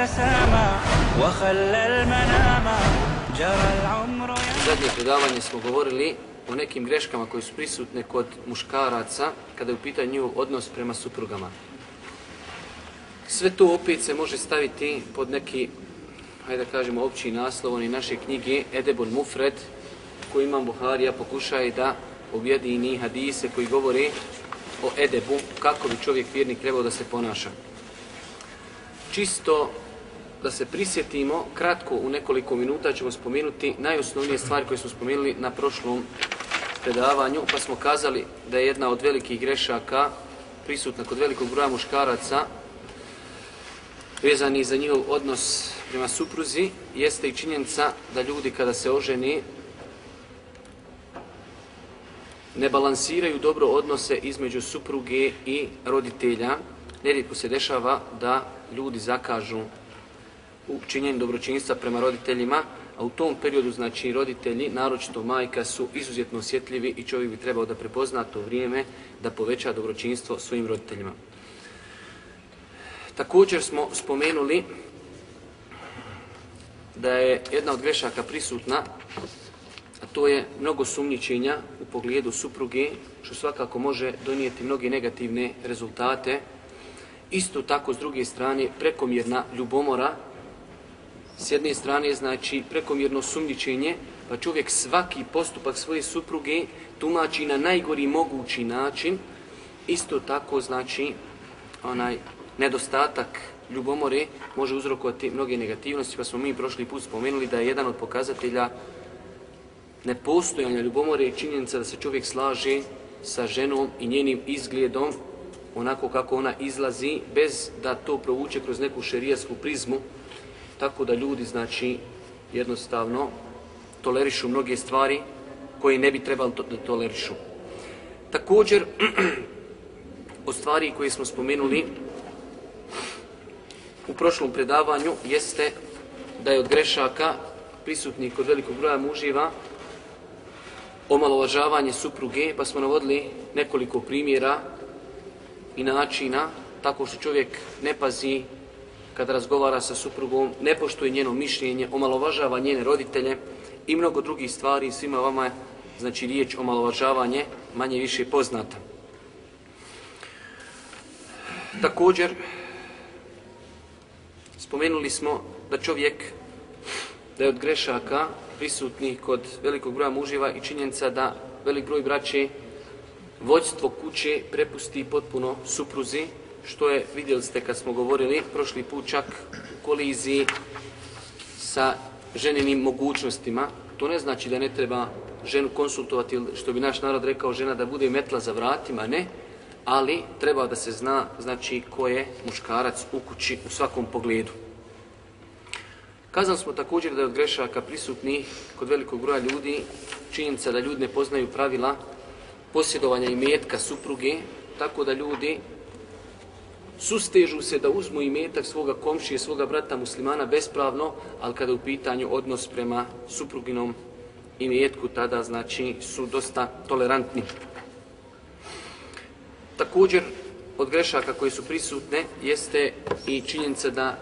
تسامى وخلى المنام جرى العمر Zadnje predavanje smo govorili o nekim greškama koje su prisutne kod muškaraca kada je u pitanju njihov odnos prema suprugama. Sve to opet se može staviti pod neki, hajde da kažemo, opći naslov oni naše knjige Edebon Mufred, koji imam Buharija pokušaje da objedini hadise koji govore o edebu, kako bi čovjek vjernik trebao da se ponaša. Čisto da se prisjetimo, kratko u nekoliko minuta ćemo spomenuti najosnovnije stvari koje smo spomenuli na prošlom predavanju, pa smo kazali da je jedna od velikih grešaka prisutna kod velikog broja muškaraca vezani za njihov odnos prema supruzi, jeste i činjenica da ljudi kada se oženi ne balansiraju dobro odnose između supruge i roditelja. Nerijetko se dešava da ljudi zakažu u činjenju dobročinstva prema roditeljima, a u tom periodu, znači, roditelji, naročito majka, su izuzetno osjetljivi i čovjek bi trebao da prepozna to vrijeme da poveća dobročinstvo svojim roditeljima. Također smo spomenuli da je jedna od grešaka prisutna, a to je mnogo sumnjičenja u pogledu supruge, što svakako može donijeti mnoge negativne rezultate. Isto tako, s druge strane, prekomjerna ljubomora, s jedne strane, znači, prekomjerno sumnjičenje, pa čovjek svaki postupak svoje supruge tumači na najgori mogući način. Isto tako, znači, onaj nedostatak ljubomore može uzrokovati mnoge negativnosti, pa smo mi prošli put spomenuli da je jedan od pokazatelja nepostojanja ljubomore je činjenica da se čovjek slaže sa ženom i njenim izgledom onako kako ona izlazi, bez da to provuče kroz neku šerijasku prizmu, tako da ljudi, znači, jednostavno tolerišu mnoge stvari koje ne bi trebali da tolerišu. Također, od stvari koje smo spomenuli u prošlom predavanju jeste da je od grešaka prisutnih kod velikog broja muživa omalovažavanje supruge, pa smo navodili nekoliko primjera i načina tako što čovjek ne pazi kada razgovara sa suprugom, ne poštuje njeno mišljenje, omalovažava njene roditelje i mnogo drugih stvari. Svima vama znači, riječ omalovažavanje manje više poznata. Također, spomenuli smo da čovjek, da je od grešaka prisutnih kod velikog broja muživa i činjenica da velik broj braće vođstvo kuće prepusti potpuno supruzi, što je, vidjeli ste kad smo govorili, prošli put čak u koliziji sa ženinim mogućnostima. To ne znači da ne treba ženu konsultovati, što bi naš narod rekao, žena da bude metla za vratima, ne, ali treba da se zna znači ko je muškarac u kući u svakom pogledu. Kazali smo također da je od grešaka prisutnih kod velikog broja ljudi činjenica da ljudi ne poznaju pravila posjedovanja i metka supruge, tako da ljudi sustežu se da uzmu i svoga komšije, svoga brata muslimana bespravno, ali kada je u pitanju odnos prema supruginom i metku, tada znači su dosta tolerantni. Također, od grešaka koje su prisutne jeste i činjenica da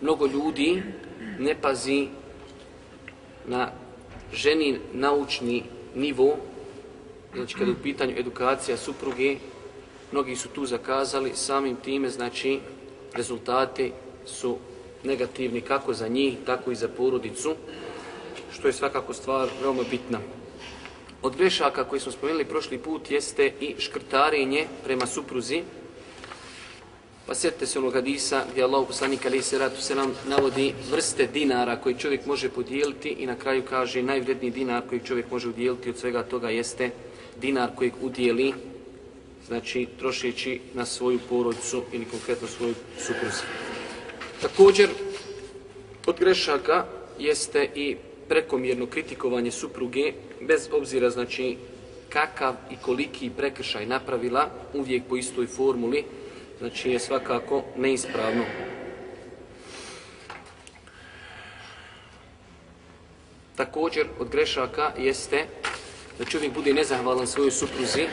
mnogo ljudi ne pazi na ženi naučni nivo, znači kada je u pitanju edukacija supruge, mnogi su tu zakazali, samim time, znači, rezultati su negativni kako za njih, tako i za porodicu, što je svakako stvar veoma bitna. Od grešaka koje smo spomenuli prošli put jeste i škrtarenje prema supruzi, Pa sjetite se onog hadisa gdje Allah poslanik ali se ratu se nam navodi vrste dinara koji čovjek može podijeliti i na kraju kaže najvredniji dinar koji čovjek može udjeliti od svega toga jeste dinar kojeg udjeli znači trošeći na svoju porodicu ili konkretno svoju supruzi. Također, od grešaka jeste i prekomjerno kritikovanje supruge, bez obzira znači kakav i koliki prekršaj napravila, uvijek po istoj formuli, znači je svakako neispravno. Također od grešaka jeste da čovjek bude nezahvalan svojoj supruzi,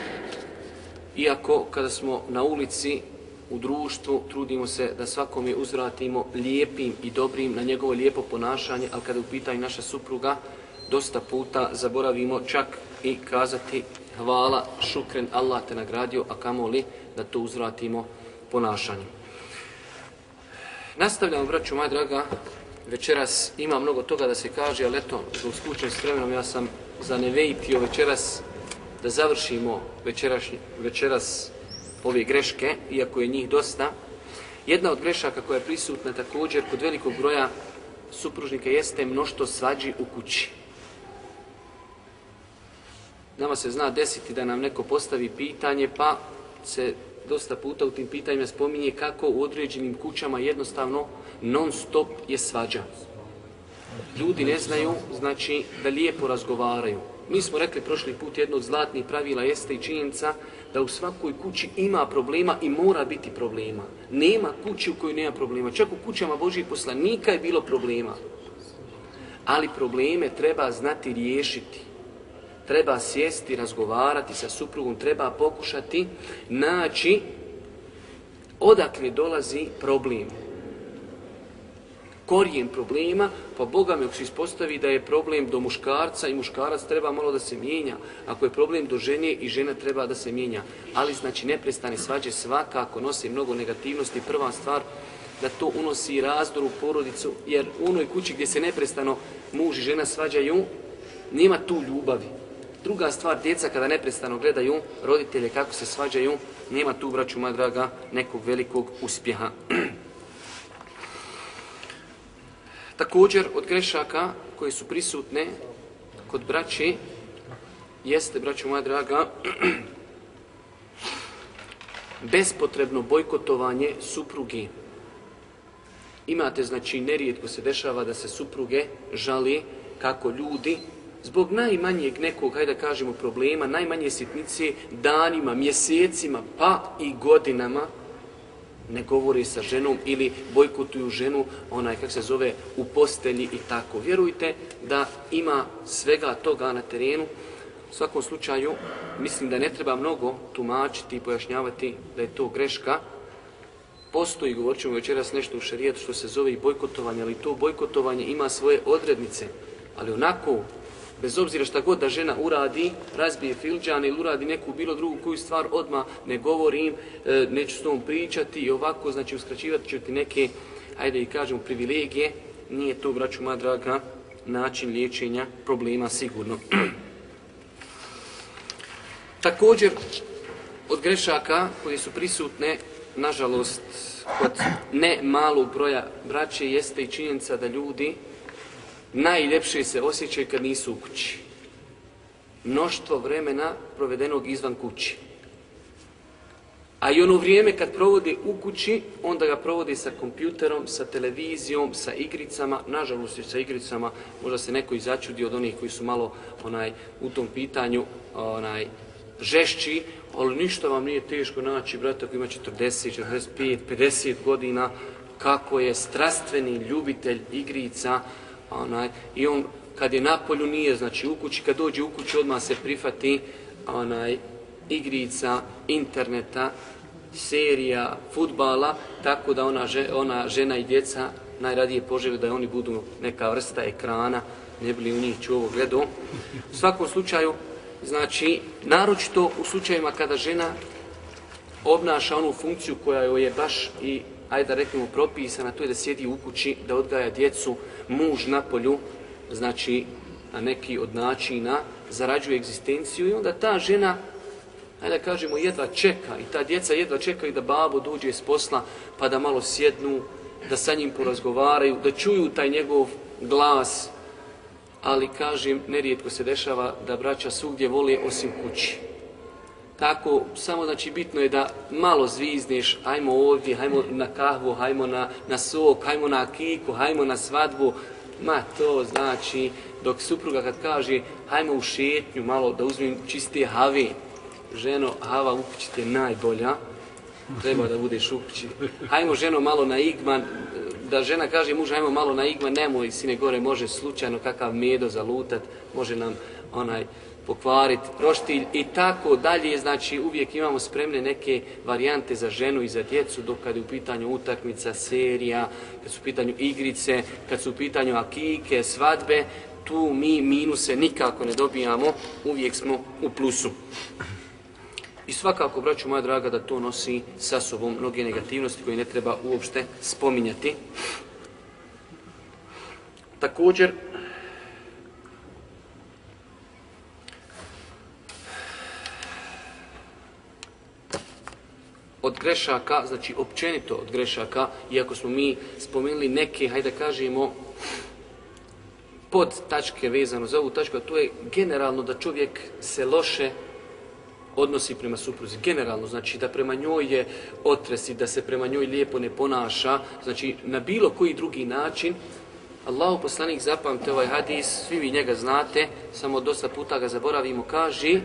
iako kada smo na ulici u društvu trudimo se da svakome uzvratimo lijepim i dobrim na njegovo lijepo ponašanje, ali kada je u pitanju naša supruga, dosta puta zaboravimo čak i kazati hvala, šukren, Allah te nagradio, a kamoli da to uzvratimo ponašanjem. Nastavljamo, braću moja draga, večeras ima mnogo toga da se kaže, ali eto, zbog skučen s vremenom ja sam zanevejtio večeras da završimo večerašnji, večeras ove greške, iako je njih dosta. Jedna od grešaka koja je prisutna također kod velikog broja supružnika jeste mnošto svađi u kući. Nama se zna desiti da nam neko postavi pitanje, pa se dosta puta u tim pitanjima spominje kako u određenim kućama jednostavno non stop je svađa. Ljudi ne znaju, znači, da lijepo razgovaraju. Mi smo rekli prošli put jedno od zlatnih pravila jeste i činjenica da u svakoj kući ima problema i mora biti problema. Nema kući u kojoj nema problema. Čak u kućama Božih poslanika je bilo problema. Ali probleme treba znati riješiti. Treba sjesti, razgovarati sa suprugom, treba pokušati naći odakle dolazi problem korijen problema, pa Boga mi ako se ispostavi da je problem do muškarca i muškarac treba malo da se mijenja. Ako je problem do žene i žena treba da se mijenja. Ali znači neprestane svađe svakako nosi mnogo negativnosti. Prva stvar da to unosi razdor u porodicu, jer u onoj kući gdje se neprestano muž i žena svađaju, nema tu ljubavi. Druga stvar, djeca kada neprestano gledaju roditelje kako se svađaju, nema tu, braću moja draga, nekog velikog uspjeha. Također od grešaka koje su prisutne kod braće jeste, braćo moja draga, bespotrebno bojkotovanje supruge. Imate, znači, nerijetko se dešava da se supruge žali kako ljudi zbog najmanjeg nekog, hajde da kažemo, problema, najmanje sitnice, danima, mjesecima, pa i godinama, ne govori sa ženom ili bojkotuju ženu, onaj, kak se zove, u postelji i tako. Vjerujte da ima svega toga na terenu. U svakom slučaju, mislim da ne treba mnogo tumačiti i pojašnjavati da je to greška. Postoji, govorit ćemo večeras nešto u šarijetu što se zove i bojkotovanje, ali to bojkotovanje ima svoje odrednice. Ali onako, bez obzira šta god da žena uradi, razbije filđan ili uradi neku bilo drugu koju stvar odma ne govorim, e, neću s tom pričati i ovako, znači uskraćivati ću ti neke, ajde i kažemo, privilegije, nije to, braću moja draga, način liječenja problema sigurno. Također, od grešaka koje su prisutne, nažalost, kod ne malog broja braće, jeste i činjenica da ljudi najljepše se osjećaju kad nisu u kući. Mnoštvo vremena provedenog izvan kući. A i ono vrijeme kad provodi u kući, onda ga provodi sa kompjuterom, sa televizijom, sa igricama. Nažalost, sa igricama možda se neko i od onih koji su malo onaj u tom pitanju onaj žešći, ali ništa vam nije teško naći, brate, ako ima 40, 45, 50 godina, kako je strastveni ljubitelj igrica, onaj, i on kad je na polju nije, znači u kući, kad dođe u kuću odmah se prifati onaj, igrica, interneta, serija, futbala, tako da ona, ona žena i djeca najradije požele da oni budu neka vrsta ekrana, ne bili u njih čuo gledu. U svakom slučaju, znači, naročito u slučajima kada žena obnaša onu funkciju koja joj je baš i ajde da reknemo propisana, to je da sjedi u kući, da odgaja djecu, muž na polju, znači na neki od načina zarađuje egzistenciju i onda ta žena Ajde da kažemo jedva čeka i ta djeca jedva čekaju da babo dođe s posla pa da malo sjednu, da sa njim porazgovaraju, da čuju taj njegov glas. Ali kažem, nerijetko se dešava da braća svugdje vole osim kući. Tako, samo znači bitno je da malo zvizneš, hajmo ovdje, hajmo na kahvu, hajmo na, na sok, hajmo na kiku, hajmo na svadbu. Ma to znači, dok supruga kad kaže hajmo u šetnju malo da uzmem čiste have, ženo, hava u kući je najbolja, treba da budeš u kući. Hajmo ženo malo na igman, da žena kaže mužu hajmo malo na igman, nemoj sine gore, može slučajno kakav medo zalutat, može nam onaj pokvariti roštilj i tako dalje. Znači uvijek imamo spremne neke varijante za ženu i za djecu dok kad je u pitanju utakmica, serija, kad su u pitanju igrice, kad su u pitanju akike, svadbe, tu mi minuse nikako ne dobijamo, uvijek smo u plusu. I svakako, braću moja draga, da to nosi sa sobom mnoge negativnosti koje ne treba uopšte spominjati. Također, od grešaka, znači općenito od grešaka, iako smo mi spomenuli neke, hajde kažemo, pod tačke vezano za ovu tačku, a to je generalno da čovjek se loše odnosi prema supruzi. Generalno, znači da prema njoj je otresi, da se prema njoj lijepo ne ponaša, znači na bilo koji drugi način. Allahu poslanik zapamte ovaj hadis, svi vi njega znate, samo dosta puta ga zaboravimo, kaže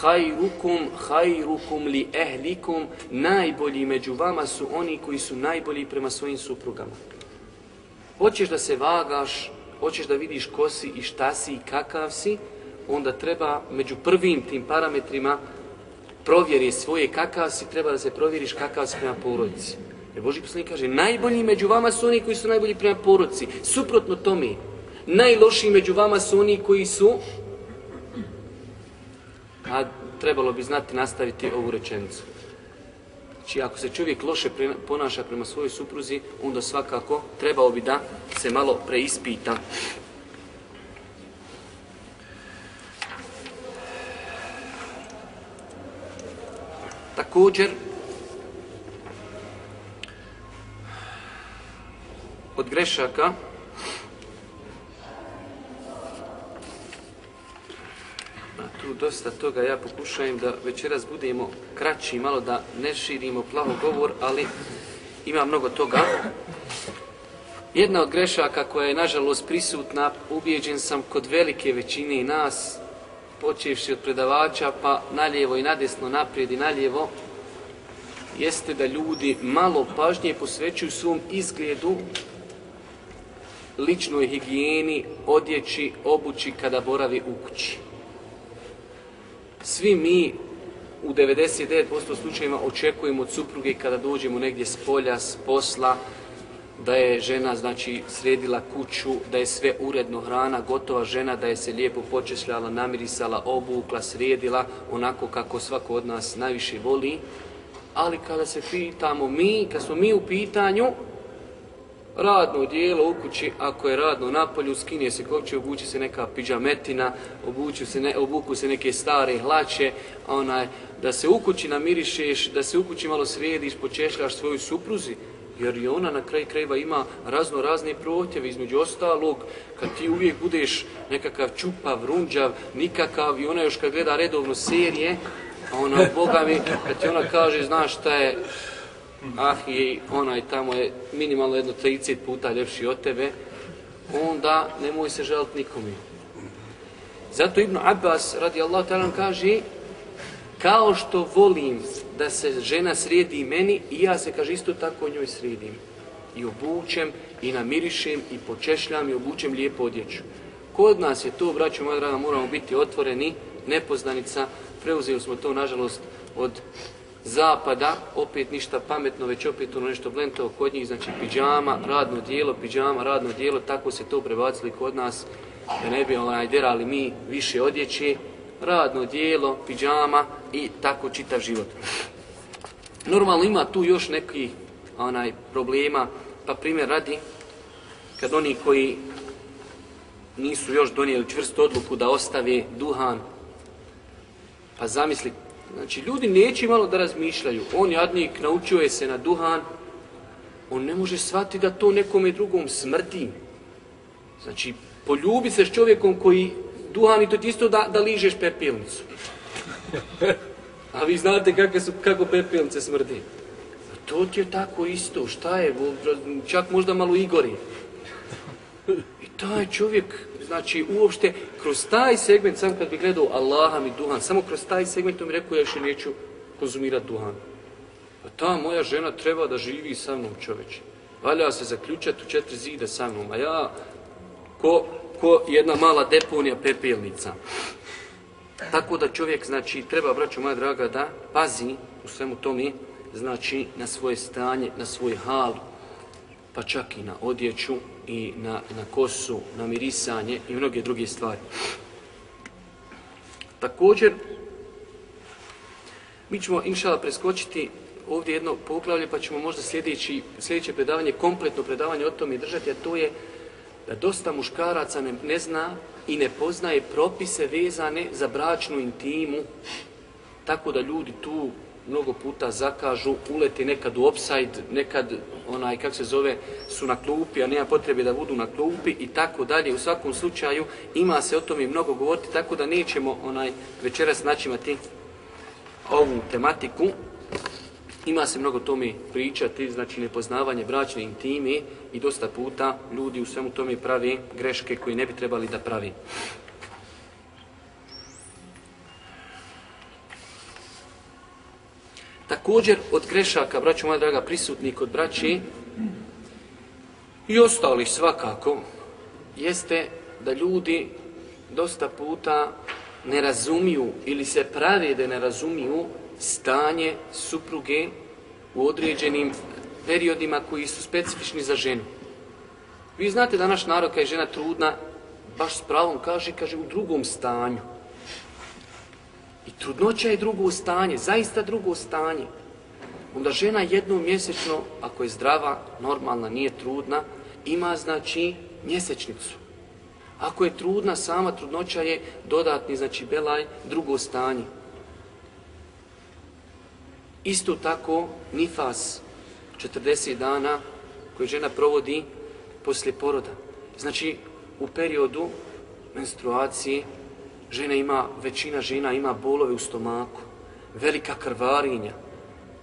Hajrukum, hajrukum li ehlikum, najbolji među vama su oni koji su najbolji prema svojim suprugama. Hoćeš da se vagaš, hoćeš da vidiš ko si i šta si i kakav si, onda treba među prvim tim parametrima provjeri svoje kakav si, treba da se provjeriš kakav si prema porodici. Jer Boži poslanik kaže, najbolji među vama su oni koji su najbolji prema porodici. Suprotno tome, najlošiji među vama su oni koji su a trebalo bi znati nastaviti ovu rečenicu. Znači, ako se čovjek loše ponaša prema svojoj supruzi, onda svakako trebao bi da se malo preispita. Također, od grešaka tu dosta toga, ja pokušajem da večeras budemo kraći, malo da ne širimo plavo govor, ali ima mnogo toga. Jedna od grešaka koja je nažalost prisutna, ubijeđen sam kod velike većine nas, počevši od predavača pa nalijevo i nadesno, naprijed i nalijevo, jeste da ljudi malo pažnje posvećuju svom izgledu, ličnoj higijeni, odjeći, obući kada boravi u kući. Svi mi u 99% slučajeva očekujemo od supruge kada dođemo negdje s polja, s posla, da je žena znači sredila kuću, da je sve uredno hrana, gotova žena, da je se lijepo počešljala, namirisala, obukla, sredila, onako kako svako od nas najviše voli. Ali kada se pitamo mi, kad smo mi u pitanju, radno dijelo u kući, ako je radno napolju, skinje se kopće, obuči se neka piđametina, obuču se ne, obuku se neke stare hlače, onaj, da se u kući namirišeš, da se u kući malo središ, počešljaš svoju supruzi, jer i ona na kraj krajeva ima razno razne protjeve, između ostalog, kad ti uvijek budeš nekakav čupav, runđav, nikakav i ona još kad gleda redovno serije, a ona, Boga mi, kad ti ona kaže, znaš šta je, ah i onaj tamo je minimalno jedno 30 puta ljepši od tebe, onda nemoj se želiti nikome. Zato Ibn Abbas radi Allah talan kaže kao što volim da se žena sredi meni i ja se kaže isto tako njoj sredim. I obučem i namirišem i počešljam i obučem lijepo odjeću. Kod nas je to, braćo moja draga, moramo biti otvoreni, nepoznanica, preuzeli smo to nažalost od zapada, opet ništa pametno, već opet ono nešto blento kod njih, znači piđama, radno dijelo, piđama, radno dijelo, tako se to prebacili kod nas, da ne bi onaj derali mi više odjeće, radno dijelo, piđama i tako čitav život. Normalno ima tu još nekih onaj problema, pa primjer radi, kad oni koji nisu još donijeli čvrstu odluku da ostave duhan, pa zamisli Znači, ljudi neće malo da razmišljaju. On jadnik naučio je se na duhan, on ne može shvatiti da to nekome drugom smrdi. Znači, poljubi se s čovjekom koji duhan i to ti isto da, da ližeš pepelnicu. A vi znate kakve su, kako pepelnice smrdi. A to ti je tako isto, šta je, čak možda malo i gori. I taj čovjek, znači uopšte, kroz taj segment, sam kad bi gledao Allaha mi duhan, samo kroz taj segment on mi rekao, ja još neću konzumirati duhan. Pa ta moja žena treba da živi sa mnom čoveče. Valja se zaključati u četiri zida sa mnom, a ja ko, ko jedna mala deponija pepelnica. Tako da čovjek, znači, treba, braćo moja draga, da pazi u svemu tome, znači, na svoje stanje, na svoj hal, pa čak i na odjeću i na, na kosu, na mirisanje i mnoge druge stvari. Također, mi ćemo, inšala, preskočiti ovdje jedno poglavlje, pa ćemo možda sljedeći, sljedeće predavanje, kompletno predavanje o tome držati, a to je da dosta muškaraca ne, ne zna i ne poznaje propise vezane za bračnu intimu, tako da ljudi tu mnogo puta zakažu, uleti nekad u offside, nekad onaj, kak se zove, su na klupi, a nema potrebe da budu na klupi i tako dalje. U svakom slučaju ima se o tome mnogo govoriti, tako da nećemo onaj večeras načimati ovu tematiku. Ima se mnogo tome pričati, znači nepoznavanje bračne intime i dosta puta ljudi u svemu tome pravi greške koje ne bi trebali da pravi. Također od grešaka, braćo moja draga, prisutni kod braći i ostali svakako, jeste da ljudi dosta puta ne razumiju ili se pravi da ne razumiju stanje supruge u određenim periodima koji su specifični za ženu. Vi znate da naš narod kad je žena trudna, baš s pravom kaže, kaže u drugom stanju. I trudnoća je drugo stanje, zaista drugo stanje. Onda žena jednom mjesečno, ako je zdrava, normalna, nije trudna, ima znači mjesečnicu. Ako je trudna, sama trudnoća je dodatni, znači belaj, drugo stanje. Isto tako nifas 40 dana koje žena provodi poslije poroda. Znači u periodu menstruacije žena ima, većina žena ima bolove u stomaku, velika krvarinja,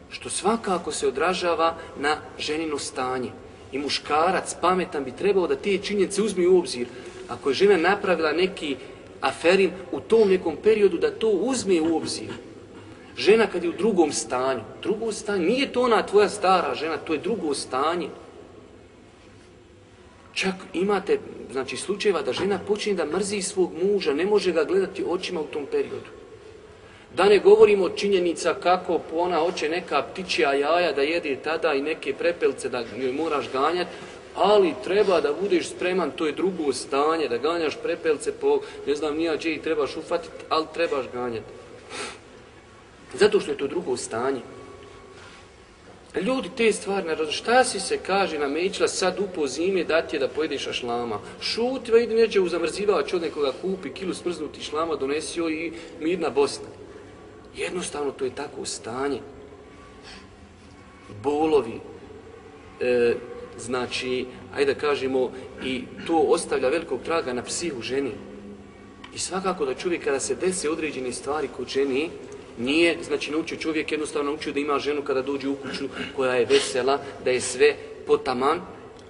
što svakako se odražava na ženino stanje. I muškarac pametan bi trebao da te činjenice uzme u obzir. Ako je žena napravila neki aferin u tom nekom periodu, da to uzme u obzir. Žena kad je u drugom stanju, drugo stanje, nije to ona tvoja stara žena, to je drugo stanje. Čak imate znači, slučajeva da žena počne da mrzi svog muža, ne može ga gledati očima u tom periodu. Da ne govorimo činjenica kako ona hoće neka ptičija jaja da jede tada i neke prepelce da joj moraš ganjati, ali treba da budeš spreman, to je drugo stanje, da ganjaš prepelce po, ne znam nija gdje ih trebaš ufatiti, ali trebaš ganjati. Zato što je to drugo stanje. Ljudi te stvari ne razumiju. Šta si se kaže na mećla sad upo zime da ti je da pojedeš šlama? Šuti, va idi neđe u zamrzivač od nekoga kupi kilu smrznuti šlama, donesio i mirna Bosna. Jednostavno to je tako stanje. Bolovi, e, znači, ajde da kažemo, i to ostavlja velikog traga na psihu ženi. I svakako da čovjek kada se desi određene stvari kod ženi, nije, znači naučio čovjek jednostavno naučio da ima ženu kada dođe u kuću koja je vesela, da je sve potaman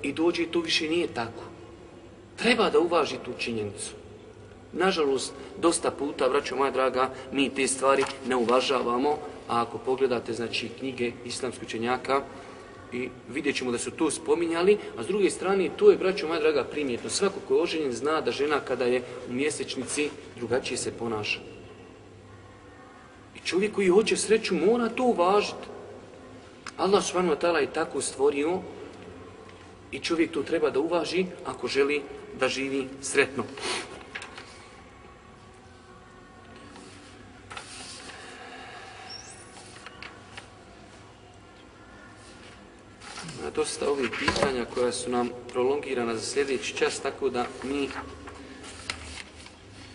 i dođe i to više nije tako. Treba da uvaži tu činjenicu. Nažalost, dosta puta, vraću moja draga, mi te stvari ne uvažavamo, a ako pogledate znači, knjige islamskih učenjaka, i vidjet ćemo da su to spominjali, a s druge strane, to je, braćo moja draga, primjetno. Svako ko je oženjen zna da žena kada je u mjesečnici drugačije se ponaša. Čovjek koji hoće sreću mora to uvažiti. Allah subhanahu wa je tako stvorio i čovjek to treba da uvaži ako želi da živi sretno. dosta ovih pitanja koja su nam prolongirana za sljedeći čas, tako da mi...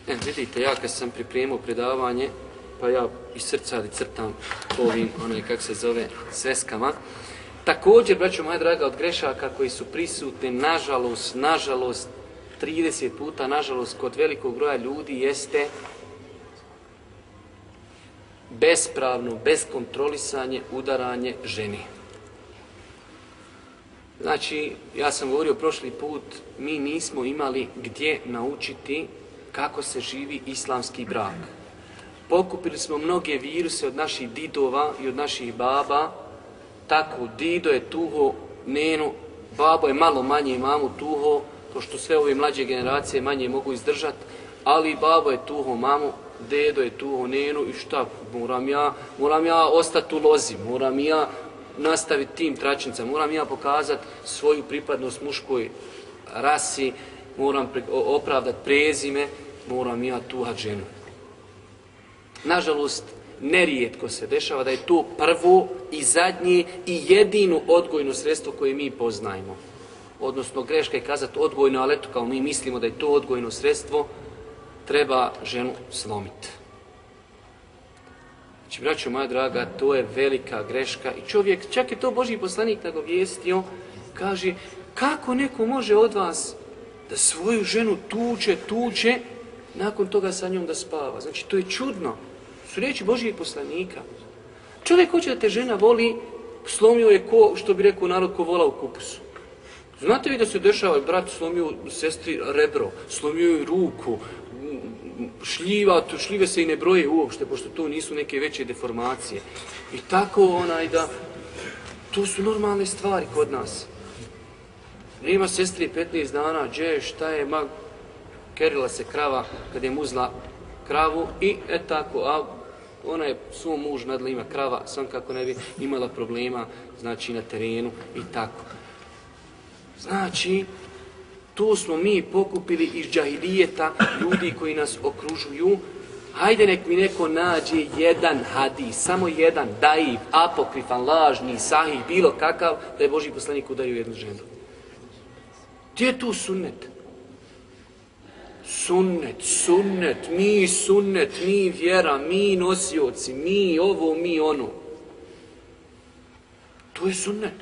E, vidite, ja kad sam pripremio predavanje, pa ja iz srca crtam ovim, onaj, kako se zove, sveskama. Također, braćo moja draga, od grešaka koji su prisutni, nažalost, nažalost, 30 puta, nažalost, kod velikog broja ljudi jeste bespravno, beskontrolisanje, udaranje ženi. Znači, ja sam govorio prošli put, mi nismo imali gdje naučiti kako se živi islamski brak. Pokupili smo mnoge viruse od naših didova i od naših baba, tako dido je tuho nenu, babo je malo manje mamu tuho, to što sve ove mlađe generacije manje mogu izdržati, ali babo je tuho mamu, dedo je tuho nenu i šta, moram ja, moram ja ostati u lozi, moram ja nastaviti tim tračnicama, moram ja pokazati svoju pripadnost muškoj rasi, moram opravdati prezime, moram ja tuhat ženu. Nažalost, nerijetko se dešava da je to prvo i zadnje i jedino odgojno sredstvo koje mi poznajemo. Odnosno, greška je kazati odgojno, ali eto kao mi mislimo da je to odgojno sredstvo, treba ženu slomiti. Znači, braćo moja draga, to je velika greška i čovjek, čak je to Boži poslanik nagovijestio, kaže, kako neko može od vas da svoju ženu tuče, tuče, nakon toga sa njom da spava. Znači, to je čudno. Su riječi Božijeg poslanika. Čovjek hoće da te žena voli, slomio je ko, što bi rekao narod, ko vola u kupusu. Znate vi da se dešava, brat slomio sestri rebro, slomio je ruku, šljiva, šljive se i ne broje uopšte, pošto to nisu neke veće deformacije. I tako onaj da, to su normalne stvari kod nas. Nema sestri 15 dana, dže, šta je, ma, kerila se krava kad je muzla kravu i e tako, a ona je svom muž nadla ima krava, sam kako ne bi imala problema, znači na terenu i tako. Znači, to smo mi pokupili iz džahilijeta ljudi koji nas okružuju. Hajde nek mi neko nađe jedan hadis, samo jedan, daiv, apokrifan, lažni, sahih, bilo kakav, da je Boži poslanik udario jednu ženu. Gdje je tu sunnet? Sunnet, sunnet, mi sunnet, mi vjera, mi nosioci, mi ovo, mi ono. To je sunnet.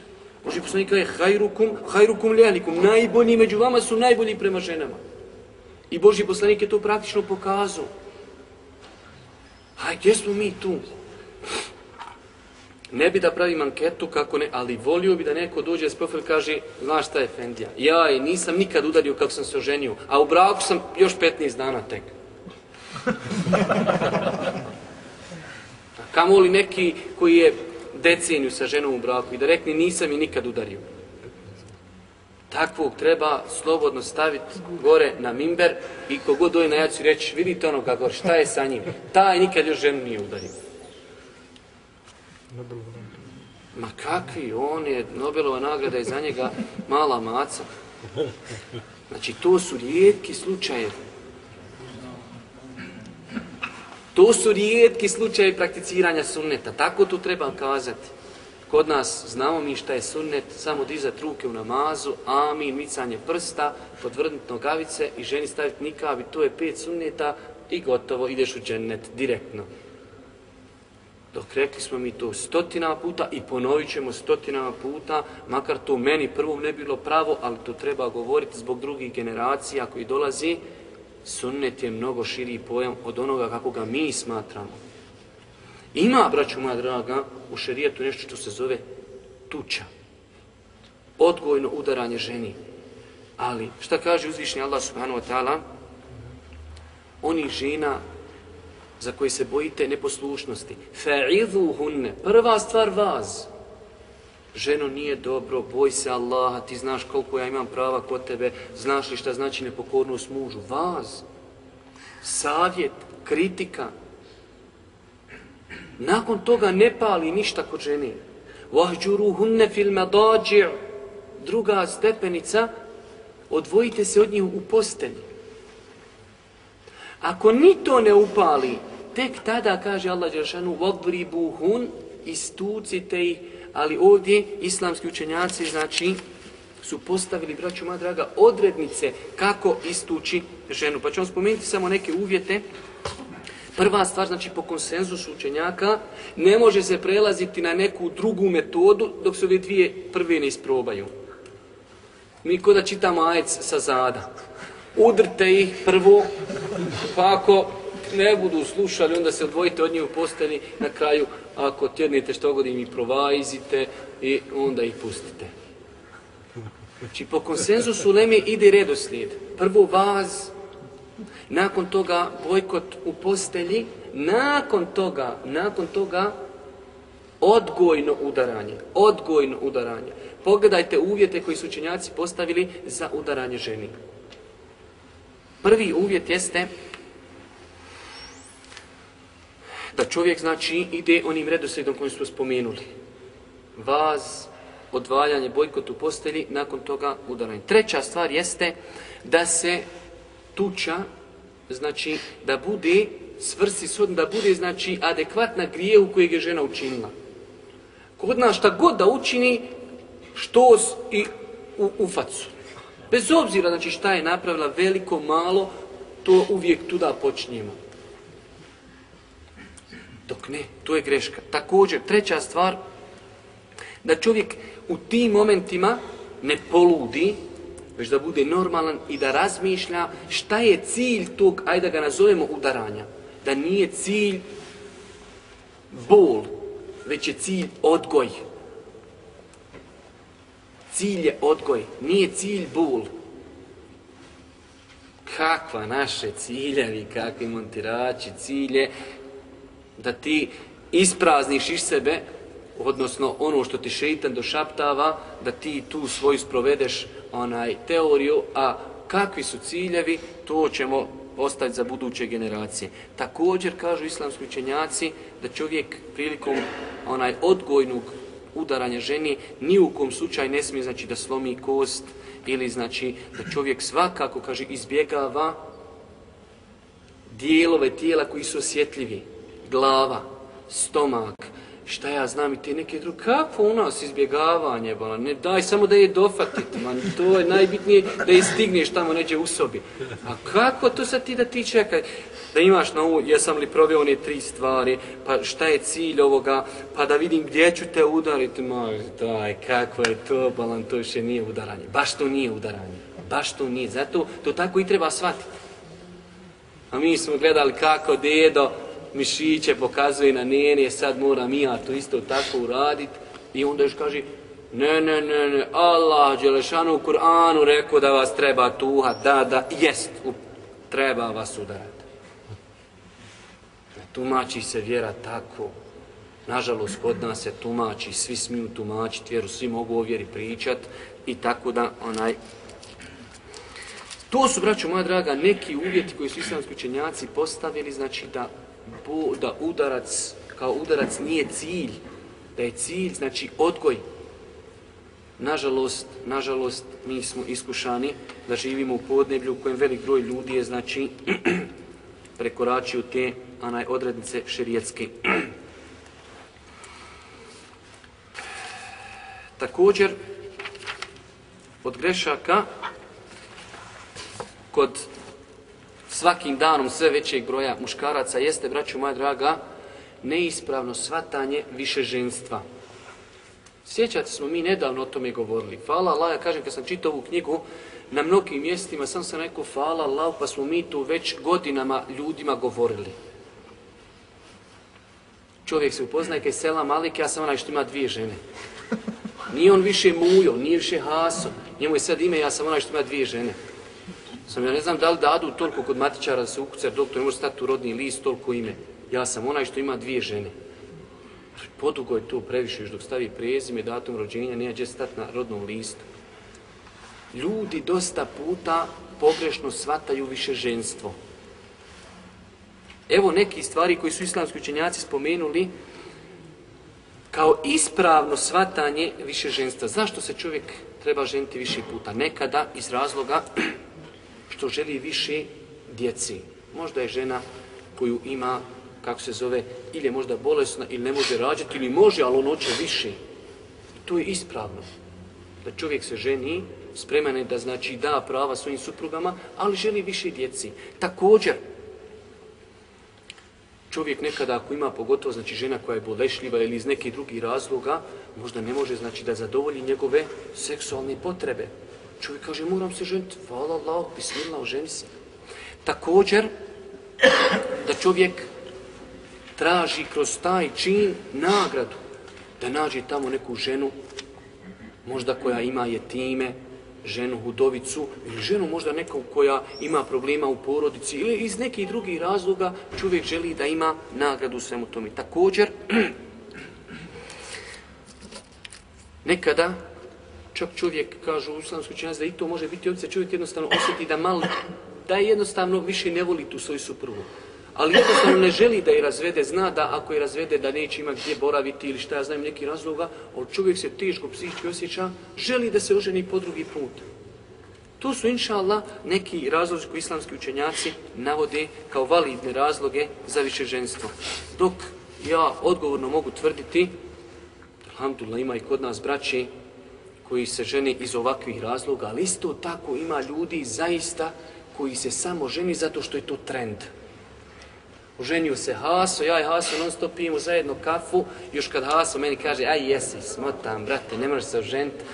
Boži poslanik kaže hajrukum, hajrukum lijanikum. Najbolji među vama su najbolji prema ženama. I Boži poslanik je to praktično pokazao. Haj, gdje smo mi tu? Ne bi da pravim anketu, kako ne, ali volio bi da neko dođe s profil kaže, znaš šta je Fendija, ja i nisam nikad udario kako sam se oženio, a u braku sam još 15 dana tek. Kamo li neki koji je deceniju sa ženom u braku i da rekne nisam i nikad udario. Takvog treba slobodno staviti gore na mimber i kogod doje na jacu reći vidite onoga gore, šta je sa njim? Taj nikad još ženu nije udario. Ma kakvi, on je, Nobelova nagrada je za njega mala maca. Znači, to su rijetki slučajevi. To su rijetki slučajevi prakticiranja sunneta. Tako tu treba kazati. Kod nas znamo mi šta je sunnet, samo dizati ruke u namazu, amin, micanje prsta, podvrnuti nogavice i ženi staviti nikav i to je pet sunneta i gotovo, ideš u džennet direktno. Dok rekli smo mi to stotina puta i ponovit ćemo stotinama puta, makar to meni prvom ne bilo pravo, ali to treba govoriti zbog drugih generacija koji dolazi, sunnet je mnogo širi pojam od onoga kako ga mi smatramo. Ima, braću moja draga, u šerijetu nešto što se zove tuča. Odgojno udaranje ženi. Ali, šta kaže uzvišnji Allah subhanahu wa ta'ala? Oni žena za koji se bojite neposlušnosti. hunne. Prva stvar vas. Ženo nije dobro, boj se Allaha, ti znaš koliko ja imam prava kod tebe, znaš li šta znači nepokornost mužu. Vas. Savjet, kritika. Nakon toga ne pali ništa kod žene. hunne fil Druga stepenica, odvojite se od njih u postelji. Ako ni to ne upali, tek tada kaže Allah Đeršanu hun istucite ih, ali ovdje islamski učenjaci znači su postavili, braću moja draga, odrednice kako istući ženu. Pa ću vam spomenuti samo neke uvjete. Prva stvar, znači po konsenzusu učenjaka, ne može se prelaziti na neku drugu metodu dok se ove dvije prve ne isprobaju. Mi ko da čitamo ajec sa zada. Udrte ih prvo, pa ako ne budu slušali, onda se odvojite od njih u posteli, na kraju, ako tjednite što god im i provajzite i onda ih pustite. Znači, po konsenzusu Leme ide redoslijed. Prvo vas, nakon toga bojkot u postelji, nakon toga, nakon toga odgojno udaranje. Odgojno udaranje. Pogledajte uvjete koji su učenjaci postavili za udaranje ženi. Prvi uvjet jeste da čovjek znači ide onim redoslijedom koji smo spomenuli. Vaz, odvaljanje, bojkot u postelji, nakon toga udaranje. Treća stvar jeste da se tuča, znači da bude svrsi sud, da bude znači adekvatna grijehu kojeg je žena učinila. Kod nas šta god da učini, štos i u, u facu. Bez obzira znači šta je napravila veliko, malo, to uvijek tuda počinjemo. Dok ne, to je greška. Također, treća stvar, da čovjek u tim momentima ne poludi, već da bude normalan i da razmišlja šta je cilj tog, ajde da ga nazovemo udaranja. Da nije cilj bol, već je cilj odgoj. Cilj je odgoj, nije cilj bol. Kakva naše ciljevi, kakvi montirači, cilje da ti isprazniš iz sebe, odnosno ono što ti šeitan došaptava, da ti tu svoju sprovedeš onaj teoriju, a kakvi su ciljevi, to ćemo ostaviti za buduće generacije. Također kažu islamski učenjaci da čovjek prilikom onaj odgojnog udaranja ženi ni u kom slučaju ne smije znači da slomi kost ili znači da čovjek svakako kaže izbjegava dijelove tijela koji su osjetljivi. Glava, stomak, šta ja znam i te neke druge, kako u nas izbjegavanje, bala, ne daj samo da je dofatiti, man, to je najbitnije da je stigneš tamo neđe u sobi. A kako to sad ti da ti čekaj, da imaš na umu, jesam li proveo one tri stvari, pa šta je cilj ovoga, pa da vidim gdje ću te udariti, ma daj, kako je to, balan, to še nije udaranje, baš to nije udaranje, baš to nije, zato to tako i treba shvatiti. A mi smo gledali kako dedo mišiće pokazuje na nene, sad moram i ja to isto tako uradit. I onda još kaže, ne, ne, ne, ne, Allah Đelešanu u Kur'anu rekao da vas treba tuhat, da, da, jest, treba vas udarat. Tumači se vjera tako. Nažalost, kod nas se tumači, svi smiju tumačiti vjeru, svi mogu o vjeri pričat i tako da onaj To su, braćo moja draga, neki uvjeti koji su islamski učenjaci postavili, znači da da udarac, kao udarac nije cilj, da je cilj, znači odgoj. Nažalost, nažalost, mi smo iskušani da živimo u podneblju u kojem velik broj ljudi je, znači, prekoračio te anaj, odrednice šerijetske. Također, od grešaka, kod svakim danom sve većeg broja muškaraca jeste, braću moja draga, neispravno svatanje više ženstva. Sjećate smo mi nedavno o tome govorili. Hvala Allah, ja kažem kad sam čitao ovu knjigu, na mnogim mjestima sam se rekao hvala Allah, pa smo mi tu već godinama ljudima govorili. Čovjek se upoznaje kaj sela Malike, ja sam onaj što ima dvije žene. Nije on više mujo, nije više haso. Njemu je sad ime, ja sam onaj što ima dvije žene. Sam ja ne znam da li dadu toliko kod matičara da se ukuca, doktor ne može stati u rodni list toliko ime. Ja sam onaj što ima dvije žene. Podugo je to previše, još dok stavi prezime, datum rođenja, nije gdje stati na rodnom listu. Ljudi dosta puta pogrešno svataju više ženstvo. Evo neki stvari koji su islamski učenjaci spomenuli kao ispravno svatanje više ženstva. Zašto se čovjek treba ženiti više puta? Nekada iz razloga što želi više djeci. Možda je žena koju ima, kako se zove, ili je možda bolesna, ili ne može rađati, ili može, ali on hoće više. To je ispravno. Da čovjek se ženi, spreman je da znači da prava svojim suprugama, ali želi više djeci. Također, čovjek nekada ako ima pogotovo znači žena koja je bolešljiva ili iz nekih drugih razloga, možda ne može znači da zadovolji njegove seksualne potrebe. Čovjek kaže moram se ženiti, hvala Allah, bismillah, ženi se. Također, da čovjek traži kroz taj čin nagradu, da nađe tamo neku ženu, možda koja ima jetime, ženu hudovicu ili ženu možda nekom koja ima problema u porodici ili iz nekih drugih razloga čovjek želi da ima nagradu svemu tome. Također, nekada čak čovjek, kažu u islamskoj činjaci, da i to može biti odse, čovjek jednostavno osjeti da malo, da jednostavno više ne voli tu svoju suprugu. Ali jednostavno ne želi da je razvede, zna da ako je razvede da neće ima gdje boraviti ili šta ja znam neki razloga, ali čovjek se teško psihički osjeća, želi da se oženi po drugi put. To su, inša Allah, neki razlozi koji islamski učenjaci navode kao validne razloge za više ženstvo. Dok ja odgovorno mogu tvrditi, alhamdulillah ima i kod nas braći koji se žene iz ovakvih razloga, ali isto tako ima ljudi zaista koji se samo ženi zato što je to trend. Oženio se Haso, ja i Haso non stop pijemo zajedno kafu, još kad Haso meni kaže, aj jesi, smotam, brate, ne možeš se oženiti.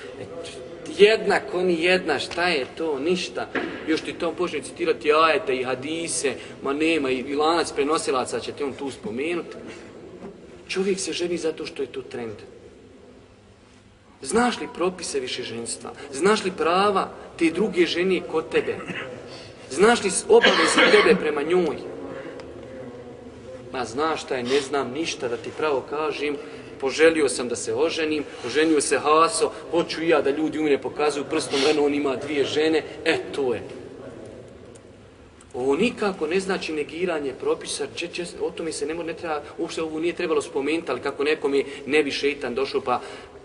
Jednak, oni jedna, šta je to, ništa. Još ti to počne citirati ajete i hadise, ma nema, i, i lanac prenosilaca će ti on tu spomenuti. Čovjek se ženi zato što je to trend. Znaš li propise više ženstva? Znaš li prava te druge žene kod tebe? Znaš li obaveze tebe prema njoj? Ma znaš šta je, ne znam ništa da ti pravo kažem, poželio sam da se oženim, oženio se Haso, hoću ja da ljudi u mene pokazuju prstom, eno on ima dvije žene, e to je. Ovo nikako ne znači negiranje propisa, če, če, o tome se ne, ne treba, uopšte ovo nije trebalo spomenuti, ali kako nekom je ne bi šeitan došao pa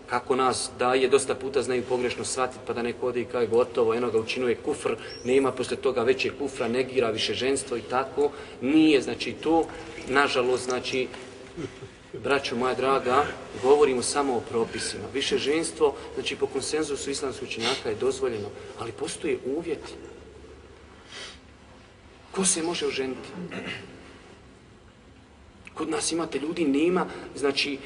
kako nas daje, dosta puta znaju pogrešno shvatiti, pa da neko ode i kao je gotovo, eno ga učinuje kufr, nema posle toga veće kufra, negira više ženstvo i tako. Nije, znači to, nažalost, znači, braćo moja draga, govorimo samo o propisima. Više ženstvo, znači po konsenzusu islamskog učenjaka je dozvoljeno, ali postoje uvjeti. Ko se može oženiti? Kod nas imate ljudi, nema, znači,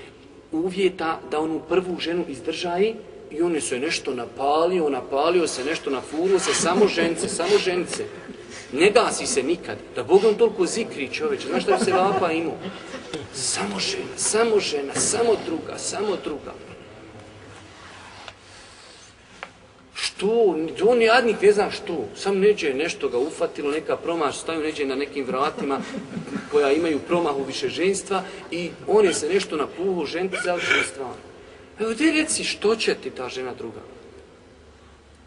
uvjeta da onu prvu ženu izdržaje i on se nešto napalio, napalio se nešto nafurio se, samo žence, samo žence. Ne gasi se nikad. Da Bog on toliko zikri čoveče, znaš da bi se vapa imao? Samo žena, samo žena, samo druga, samo druga. tu, tu on jadnik ne zna što, sam neđe nešto ga ufatilo, neka promaš staju neđe na nekim vratima koja imaju promahu više ženstva i on je se nešto na puhu ženti za učinu stranu. Evo ti reci što će ti ta žena druga.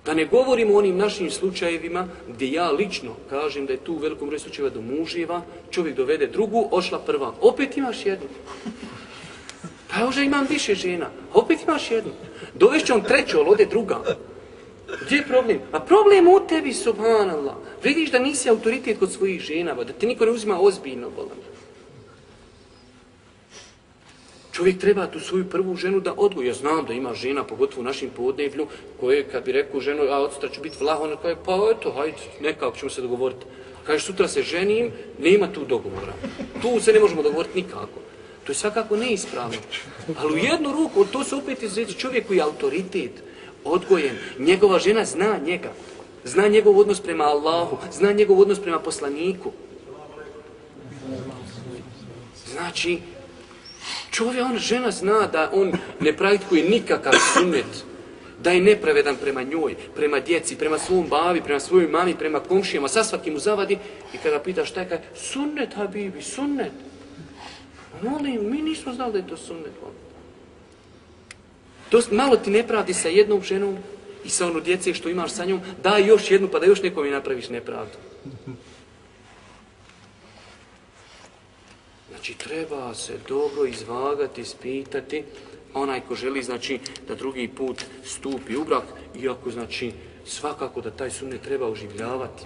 Da ne govorimo o onim našim slučajevima gdje ja lično kažem da je tu u velikom broju slučajeva do muževa, čovjek dovede drugu, ošla prva, opet imaš jednu. Pa ja imam više žena, opet imaš jednu. Dovešće on treću, ali ode druga. Gdje je problem? A problem u tebi, subhanallah. Vidiš da nisi autoritet kod svojih žena, da te niko ne uzima ozbiljno, bolam. Čovjek treba tu svoju prvu ženu da odgoji. Ja znam da ima žena, pogotovo u našim podnevlju, koje kad bi rekao ženu, a od sutra ću biti vlah, ona kaže, pa eto, hajde, nekako ćemo se dogovoriti. Kaže, sutra se ženim, nema tu dogovora. Tu se ne možemo dogovoriti nikako. To je svakako neispravno. Ali u jednu ruku, to se opet izreći čovjek koji je autoritet, odgojen. Njegova žena zna njega. Zna njegov odnos prema Allahu. Zna njegov odnos prema poslaniku. Znači, čovjek, on žena zna da on ne praktikuje nikakav sunet. Da je nepravedan prema njoj, prema djeci, prema svom bavi, prema svojoj mami, prema komšijama, sa svakim u zavadi. I kada pita šta je, kaže, sunnet, Habibi, sunnet. Molim, mi nismo znali da je to sunnet. To malo ti nepravdi sa jednom ženom i sa ono djece što imaš sa njom, daj još jednu pa da još nekom je napraviš nepravdu. Znači treba se dobro izvagati, ispitati onaj ko želi znači da drugi put stupi u brak, iako znači svakako da taj sunnet treba oživljavati.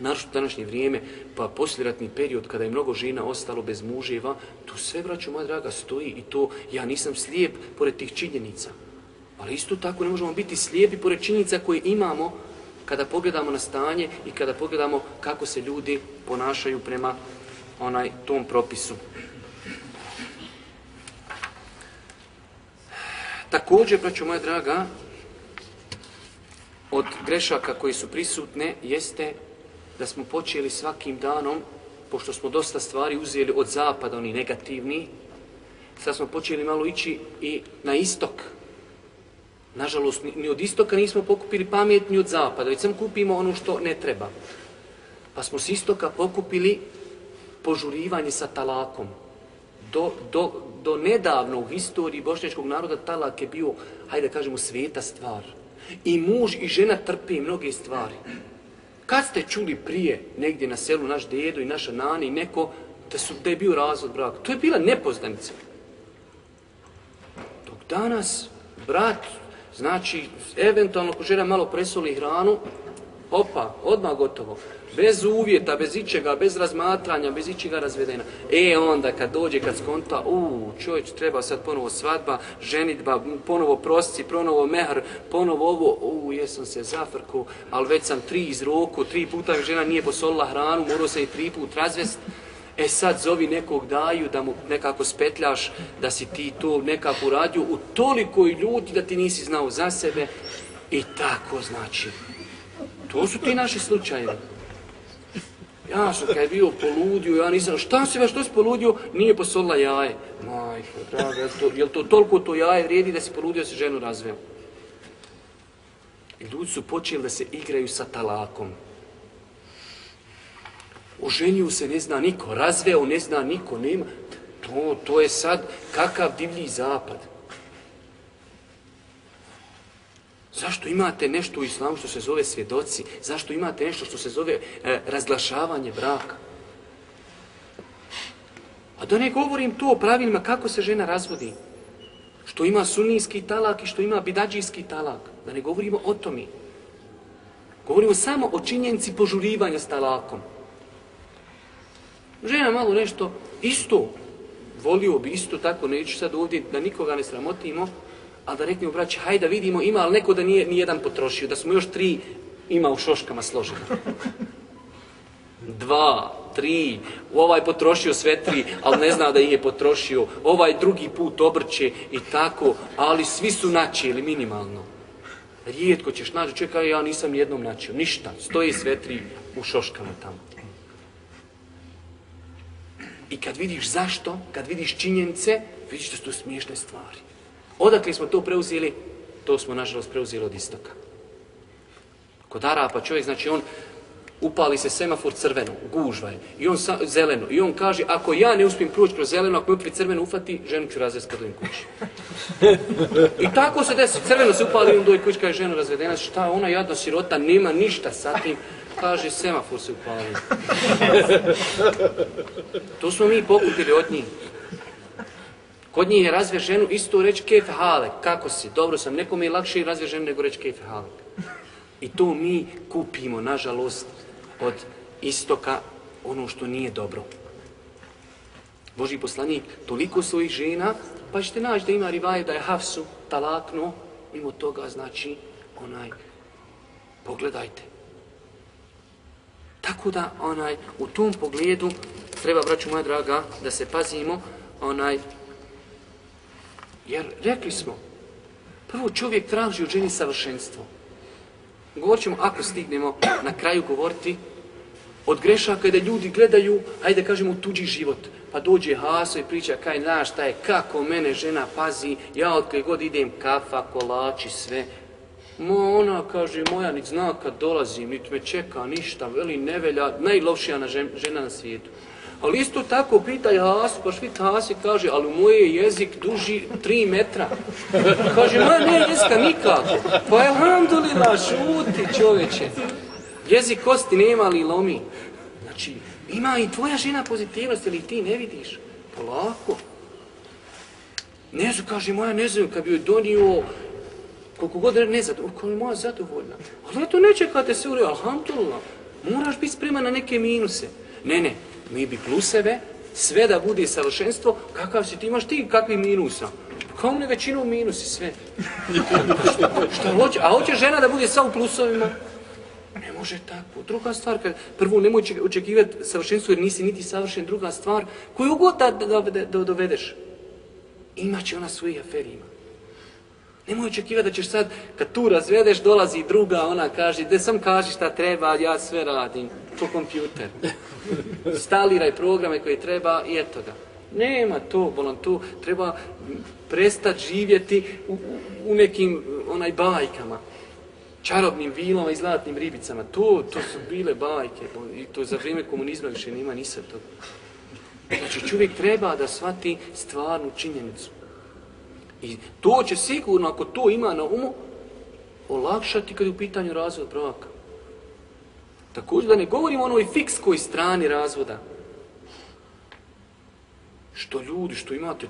Naravno današnje vrijeme, pa posljeratni period kada je mnogo žena ostalo bez muževa, to sve, braćo moja draga, stoji i to ja nisam slijep pored tih činjenica. Ali isto tako ne možemo biti slijepi pored činjenica koje imamo kada pogledamo na stanje i kada pogledamo kako se ljudi ponašaju prema onaj tom propisu. Također, braćo moja draga, od grešaka koji su prisutne jeste da smo počeli svakim danom, pošto smo dosta stvari uzeli od zapada, oni negativni, sad smo počeli malo ići i na istok. Nažalost, ni- od istoka nismo pokupili pamet, ni od zapada, već samo kupimo ono što ne treba. Pa smo s istoka pokupili požurivanje sa talakom. Do, do, do nedavno u historiji bošnjačkog naroda talak je bio, hajde da kažemo, sveta stvar. I muž i žena trpe mnoge stvari. Kad ste čuli prije negdje na selu naš dedo i naša nani i neko da, su, da je bio razvod braka? To je bila nepoznanica. Dok danas brat, znači, eventualno ako žena malo presoli hranu, opa, odmah gotovo. Bez uvjeta, bez ičega, bez razmatranja, bez ičega razvedena. E onda kad dođe, kad skonta, u čovječ, treba sad ponovo svadba, ženitba, ponovo prosci, ponovo mehar, ponovo ovo, u jesam se zafrku, ali već sam tri iz roku, tri puta mi žena nije posolila hranu, morao se i tri put razvest. E sad zovi nekog daju da mu nekako spetljaš, da si ti to nekako uradio u tolikoj ljudi da ti nisi znao za sebe. I tako znači. To su ti naši slučajevi. Ja sam kad je bio poludio, ja nisam, šta si baš, što si poludio? Nije posolila jaje. Majko, draga, jel to, jel to toliko to jaje vrijedi da si poludio da si ženu razveo? I ljudi su počeli da se igraju sa talakom. Oženio se ne zna niko, razveo ne zna niko, nema. To, to je sad kakav divlji zapad. Zašto imate nešto u islamu što se zove svjedoci? Zašto imate nešto što se zove e, razglašavanje braka? A da ne govorim to o pravilima kako se žena razvodi. Što ima sunijski talak i što ima bidađijski talak. Da ne govorimo o tome. Govorimo samo o činjenici požurivanja s talakom. Žena malo nešto isto, volio bi isto tako, neću sad ovdje da nikoga ne sramotimo, ali da reknemo, braći, hajde da vidimo, ima li neko da nije ni jedan potrošio, da smo još tri ima u šoškama složeno. Dva, tri, ovaj potrošio sve tri, ali ne zna da ih je potrošio, ovaj drugi put obrće i tako, ali svi su načeli minimalno. Rijetko ćeš naći, čekaj, ja nisam jednom načio, ništa, stoji sve tri u šoškama tamo. I kad vidiš zašto, kad vidiš činjenice, vidiš da su to smiješne stvari. Odakle smo to preuzeli? To smo, nažalost, preuzeli od istoka. Kod Arapa čovjek, znači on upali se semafor crveno, gužva je, i on sa, zeleno, i on kaže, ako ja ne uspijem proći kroz zeleno, ako me upri crveno ufati, ženu ću razvesti kad kući. I tako se desi, crveno se upali, i on doje kući, kaže žena razvedena, šta ona jadna sirota, nema ništa sa tim, kaže semafor se upali. To smo mi pokupili od njih. Kod njih je razvje ženu isto reći kef halek, kako si, dobro sam, nekome je lakše razvje ženu nego reći kef halek. I to mi kupimo, nažalost, od istoka ono što nije dobro. Boži poslanik, toliko svojih žena, pa ćete naći da ima rivaje da je Hafsu talakno, mimo toga znači onaj, pogledajte. Tako da, onaj, u tom pogledu treba, braću moja draga, da se pazimo, onaj, jer rekli smo, prvo čovjek traži od ženi savršenstvo. Govorit ćemo, ako stignemo na kraju govoriti, od grešaka da ljudi gledaju, ajde da kažemo, u tuđi život. Pa dođe Haso i priča, kaj, znaš šta je, kako mene žena pazi, ja od kaj god idem, kafa, kolači, sve. Mo, ona kaže, moja nit zna kad dolazim, nit me čeka, ništa, veli nevelja, najlošija na žen, žena na svijetu. Ali isto tako pita Hasu, pa švit Hasi kaže, ali moj je jezik duži tri metra. Kaže, ma ne jezika nikako. Pa je alhamdulillah, šuti čovječe. Jezik kosti nema ali lomi. Znači, ima i tvoja žena pozitivnost, ili ti ne vidiš. Polako. Ne znam, kaže, moja ne znam, kad bi joj donio koliko god ne zadovoljna, kao je moja zadovoljna. Ali eto, ne čekate se ure, alhamdulillah. Moraš biti spreman na neke minuse. Ne, ne, mi bi pluseve, sve da bude savršenstvo, kakav si ti imaš ti, kakvi minusa? Kao ne većinu minusi, sve. šta, hoće? A hoće žena da bude u plusovima? Ne može. tako. Druga stvar, kad prvo nemoj oček- očekivati savršenstvo jer nisi niti savršen. Druga stvar, koju god da, da, da, da dovedeš, imaće ona svojih aferima. Nemoj očekivati da ćeš sad, kad tu razvedeš, dolazi druga, ona kaže, de sam kaži šta treba, ja sve radim, po kompjuter. Staliraj programe koje treba i eto ga. Nema to, bolan, to treba prestati živjeti u, u, nekim onaj bajkama. Čarobnim vilama i zlatnim ribicama. To, to su bile bajke. I to za vrijeme komunizma više nema ni sad toga. Znači čovjek treba da shvati stvarnu činjenicu. I to će sigurno, ako to ima na umu, olakšati kad je u pitanju razvod braka. Također da ne govorimo o onoj fikskoj strani razvoda. Što ljudi, što imate,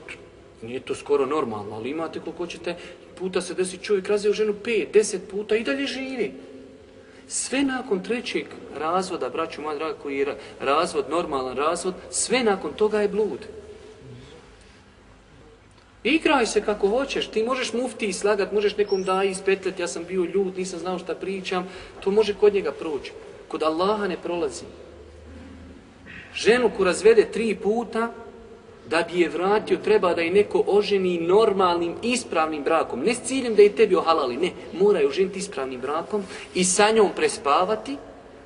nije to skoro normalno, ali imate koliko ćete, puta se desi čovjek razveo ženu pet, deset puta i dalje živi. Sve nakon trećeg razvoda, braću moja draga, koji je ra- razvod, normalan razvod, sve nakon toga je blud. Igraj se kako hoćeš, ti možeš mufti slagat, možeš nekom da ispetljati, ja sam bio ljud, nisam znao šta pričam, to može kod njega proći. Kod Allaha ne prolazi. Ženu ko razvede tri puta, da bi je vratio, treba da je neko oženi normalnim, ispravnim brakom. Ne s ciljem da je tebi ohalali, ne. Mora je oženiti ispravnim brakom i sa njom prespavati,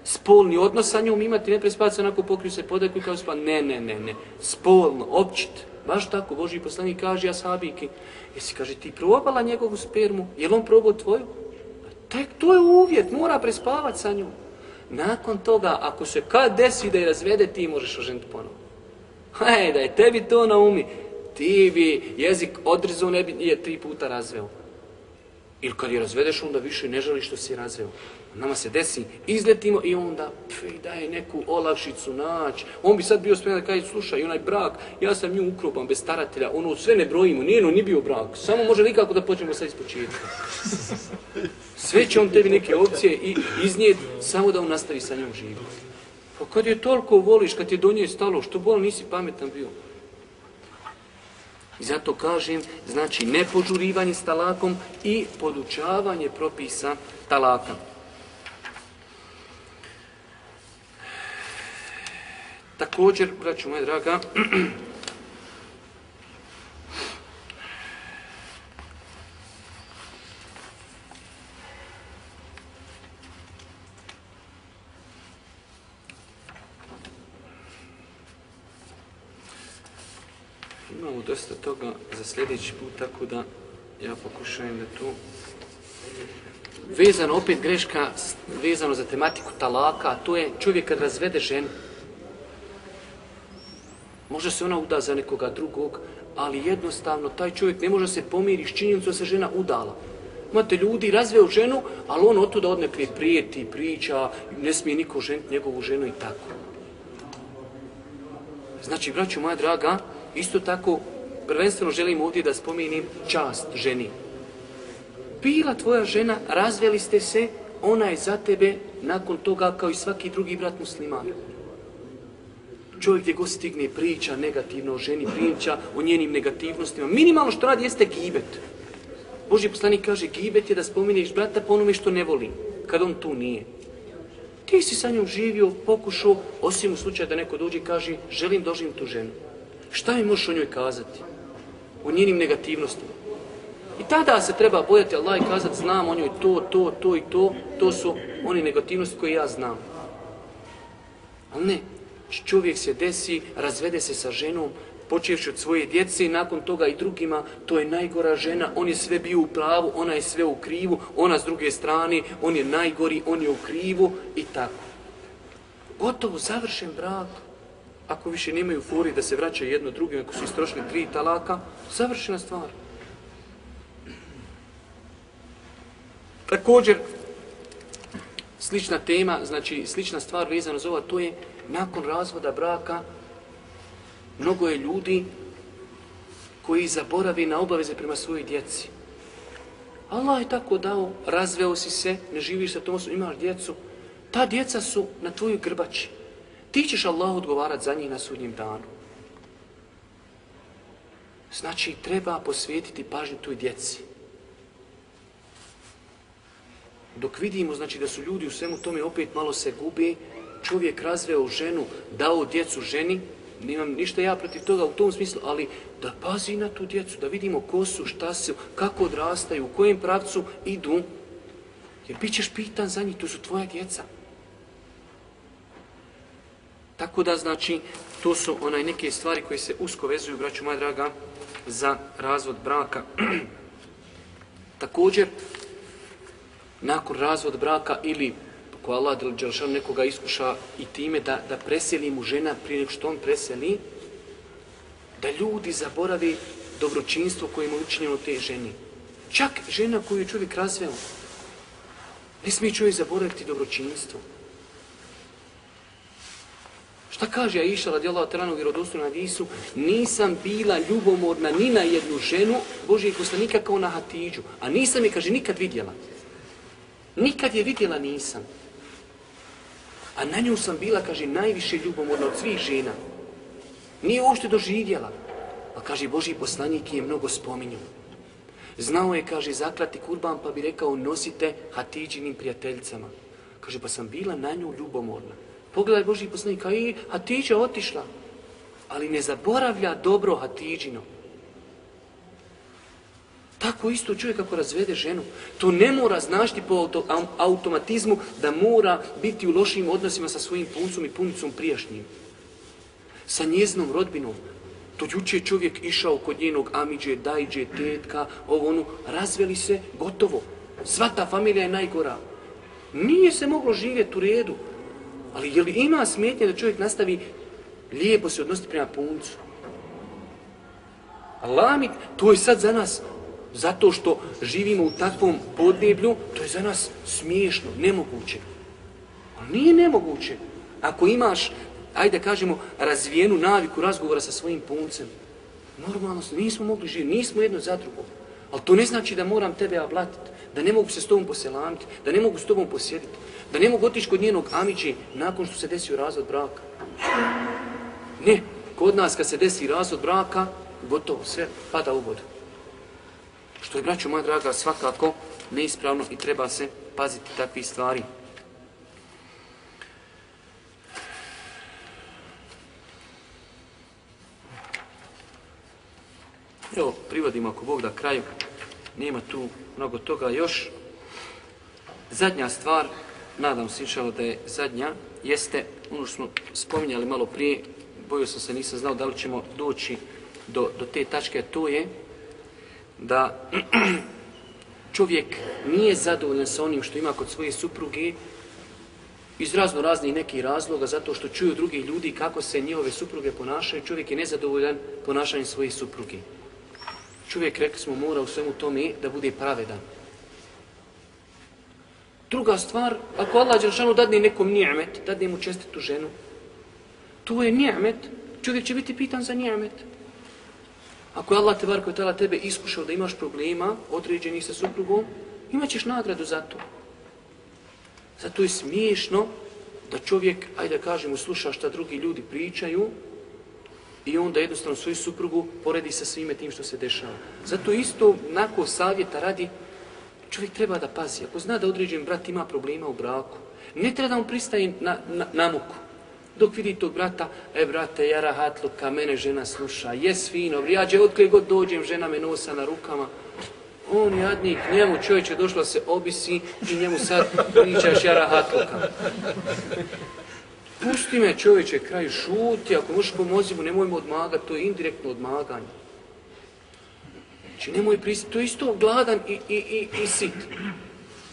spolni odnos sa njom imati, ne prespavati se onako pokriju se podeku i kao spa. Ne, ne, ne, ne. Spolno, općit. Baš tako, Boži poslanik kaže, ja sabiki, jesi, kaže, ti probala njegovu spermu, je li on probao tvoju? Tek, to je uvjet, mora prespavati sa njom. Nakon toga, ako se kad desi da je razvede, ti možeš oženiti ponovo. Hej, da je tebi to na umi, ti bi jezik odrezao, ne bi je tri puta razveo. Ili kad je razvedeš, onda više ne želiš što si razveo. Nama se desi, izletimo i onda pfe, daje neku olakšicu naći. On bi sad bio spreman da kaže, slušaj, onaj brak, ja sam nju ukroban bez staratelja, ono sve ne brojimo, nije no, ni bio brak. Samo može nikako da počnemo sad iz početka. Sve će on tebi neke opcije i iznijeti samo da on nastavi sa njom živjeti. Pa kad je toliko voliš, kad je do nje stalo, što bol nisi pametan bio. I zato kažem, znači nepožurivanje s talakom i podučavanje propisa talaka. Također, braću moja draga, Imamo dosta toga za sljedeći put, tako da ja pokušajem da tu... Vezano, opet greška, vezano za tematiku talaka, a to je čovjek kad razvede ženu. Možda se ona uda za nekoga drugog, ali jednostavno taj čovjek ne može se pomiri s činjenicom se žena udala. Imate ljudi, razveo ženu, ali on otuda odnekle prijeti, priča, ne smije niko ženiti njegovu ženu i tako. Znači, braću moja draga, isto tako, prvenstveno želim ovdje da spomenim čast ženi. Bila tvoja žena, razveli ste se, ona je za tebe nakon toga kao i svaki drugi brat musliman. Čovjek gdje god stigne priča negativno o ženi, priča o njenim negativnostima. Minimalno što radi jeste gibet. Boži poslanik kaže gibet je da spomeniš brata po onome što ne voli, kad on tu nije. Ti si sa njom živio, pokušao, osim u slučaju da neko dođe i kaže želim da oženim tu ženu. Šta mi možeš o njoj kazati? O njenim negativnostima. I tada se treba bojati Allah i kazati znam o njoj to, to, to i to, to su oni negativnosti koje ja znam. Ali ne, čovjek se desi, razvede se sa ženom, počevši od svoje djece i nakon toga i drugima, to je najgora žena, on je sve bio u pravu, ona je sve u krivu, ona s druge strane, on je najgori, on je u krivu i tako. Gotovo, završen brak. Ako više nemaju furi da se vraćaju jedno drugim, ako su istrošili tri talaka, završena stvar. Također, slična tema, znači slična stvar vezana za ovo, to je nakon razvoda braka, mnogo je ljudi koji zaboravi na obaveze prema svojoj djeci. Allah je tako dao, razveo si se, ne živiš sa tom imaš djecu. Ta djeca su na tvojoj grbači. Ti ćeš Allah odgovarati za njih na sudnjem danu. Znači, treba posvijetiti pažnju toj djeci. Dok vidimo znači da su ljudi u svemu tome opet malo se gubi, čovjek razveo ženu, dao djecu ženi, nemam ništa ja protiv toga u tom smislu, ali da pazi na tu djecu, da vidimo ko su, šta su, kako odrastaju, u kojem pravcu idu, jer bit ćeš pitan za njih, to su tvoja djeca. Tako da, znači, to su onaj neke stvari koje se usko vezuju, braću moja draga, za razvod braka. Također, nakon razvod braka ili ko Allah Đelšan nekoga iskuša i time da, da preseli mu žena prije nego što on preseli, da ljudi zaboravi dobročinstvo koje mu učinjeno te ženi. Čak žena koju je čovjek razveo. Ne smije čovjek zaboraviti dobročinstvo. Šta kaže Aisha radijallahu ta'ala u vjerodostojnom hadisu? Nisam bila ljubomorna ni na jednu ženu Božijeg poslanika kao na Hatidžu. A nisam je, kaže, nikad vidjela. Nikad je vidjela nisam. A na nju sam bila, kaže, najviše ljubomorna od svih žena. Nije uopšte doživjela. A kaže, Božji poslanik je mnogo spominju. Znao je, kaže, zaklati kurban, pa bi rekao, nosite Hatidžinim prijateljicama. Kaže, pa sam bila na nju ljubomorna. Pogledaj poslanik, a i Hatidža otišla. Ali ne zaboravlja dobro Hatidžino. Tako isto čovjek ako razvede ženu, to ne mora značiti po auto, automatizmu da mora biti u lošim odnosima sa svojim puncom i punicom prijašnjim. Sa njeznom rodbinom. To juče čovjek išao kod njenog amiđe, dajđe, tetka, ovo onu, razveli se, gotovo. Sva ta familija je najgora. Nije se moglo živjeti u redu. Ali je li ima smetnje da čovjek nastavi lijepo se odnositi prema puncu? Allah mi, to je sad za nas zato što živimo u takvom podneblju, to je za nas smiješno, nemoguće. Ali nije nemoguće. Ako imaš, ajde kažemo, razvijenu naviku razgovora sa svojim puncem, normalno nismo mogli živjeti, nismo jedno za drugo. Ali to ne znači da moram tebe oblatiti, da ne mogu se s tobom poselamiti, da ne mogu s tobom posjediti, da ne mogu otići kod njenog amići nakon što se desio razvod braka. Ne, kod nas kad se desi razvod braka, gotovo, sve pada u vodu. Što je, braću moja draga, svakako neispravno i treba se paziti takvih stvari. Evo, privodimo ako Bog da kraju. Nema tu mnogo toga još. Zadnja stvar, nadam se inšalo da je zadnja, jeste ono što smo spominjali malo prije, bojio sam se, nisam znao da li ćemo doći do, do te tačke, to je da čovjek nije zadovoljan sa onim što ima kod svoje supruge iz razno raznih nekih razloga, zato što čuju drugi ljudi kako se njihove supruge ponašaju, čovjek je nezadovoljan ponašanjem svoje supruge. Čovjek, rekli smo, mora u svemu tome da bude pravedan. Druga stvar, ako Allah Đelšanu dadne nekom nijemet, dadne mu čestitu ženu, to je nijemet, čovjek će biti pitan za nijemet. Ako je Allah te barko tela tebe iskušao da imaš problema određenih sa suprugom, imat ćeš nagradu za to. Zato je smiješno da čovjek, ajde da kažemo, sluša šta drugi ljudi pričaju i onda jednostavno svoju suprugu poredi sa svime tim što se dešava. Zato isto, nakon savjeta radi, čovjek treba da pazi. Ako zna da određen brat ima problema u braku, ne treba da on pristaje na, na, na muku. Dok vidi tog brata, e brate, ja rahatluka, mene žena sluša, jes fino, vrijađe, otkle god dođem, žena me nosa na rukama. On jadnik, njemu čovječe došlo se obisi i njemu sad pričaš ja rahatluka. Pusti me čovječe, kraj šuti, ako možeš pomozi mu, nemoj odmagati, to je indirektno odmaganje. Znači nemoj pristati, to je isto gladan i, i, i, i sit.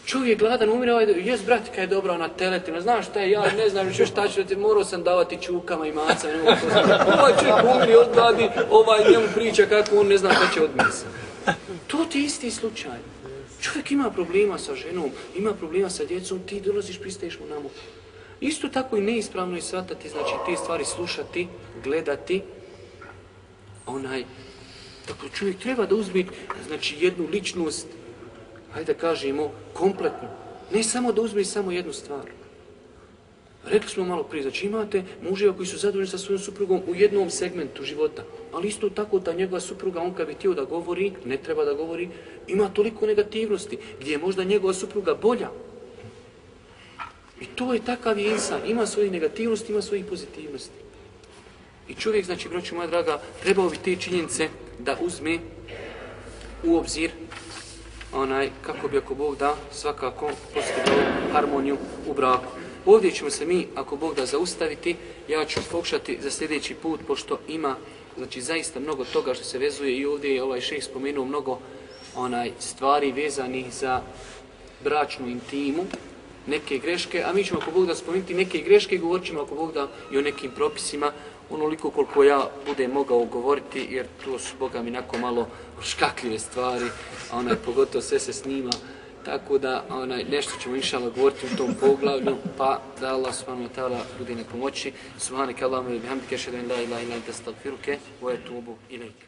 Čovjek gladan umire, ovaj, jes brat, kaj je dobro na teletima, znaš šta je, ja ne znam više šta ću, morao sam davati čukama i macama, ne mogu. Ovaj čovjek umiri od ovaj njemu priča kako on ne zna šta će odmisati. To ti isti slučaj. Čovjek ima problema sa ženom, ima problema sa djecom, ti dolaziš, pristaješ mu na muku. Isto tako i neispravno je shvatati, znači te stvari slušati, gledati, onaj, dakle čovjek treba da uzme, znači jednu ličnost, hajde kažemo, kompletnu. Ne samo da uzme samo jednu stvar. Rekli smo malo prije, znači imate muževa koji su zadovoljni sa svojom suprugom u jednom segmentu života, ali isto tako da njegova supruga, on kad bi htio da govori, ne treba da govori, ima toliko negativnosti, gdje je možda njegova supruga bolja, I to je takav je insan. Ima svojih negativnosti, ima svojih pozitivnosti. I čovjek, znači, braću moja draga, trebao bi te činjenice da uzme u obzir onaj, kako bi ako Bog da, svakako postigao harmoniju u braku. Ovdje ćemo se mi, ako Bog da, zaustaviti. Ja ću pokušati za sljedeći put, pošto ima znači zaista mnogo toga što se vezuje i ovdje je ovaj šeh spomenuo mnogo onaj stvari vezanih za bračnu intimu, neke greške, a mi ćemo ako Bog da spomenuti neke greške i govorit ćemo ako Bog da i o nekim propisima, onoliko koliko ja budem mogao govoriti, jer to su Boga mi nako malo škakljive stvari, a onaj, pogotovo sve se snima, tako da onaj, nešto ćemo inšala govoriti u tom poglavlju, pa da Allah subhanahu wa ta'ala bude na pomoći. Subhanaka Allahumma bihamdika ashhadu an la ilaha illa anta astaghfiruka wa atubu ilaik.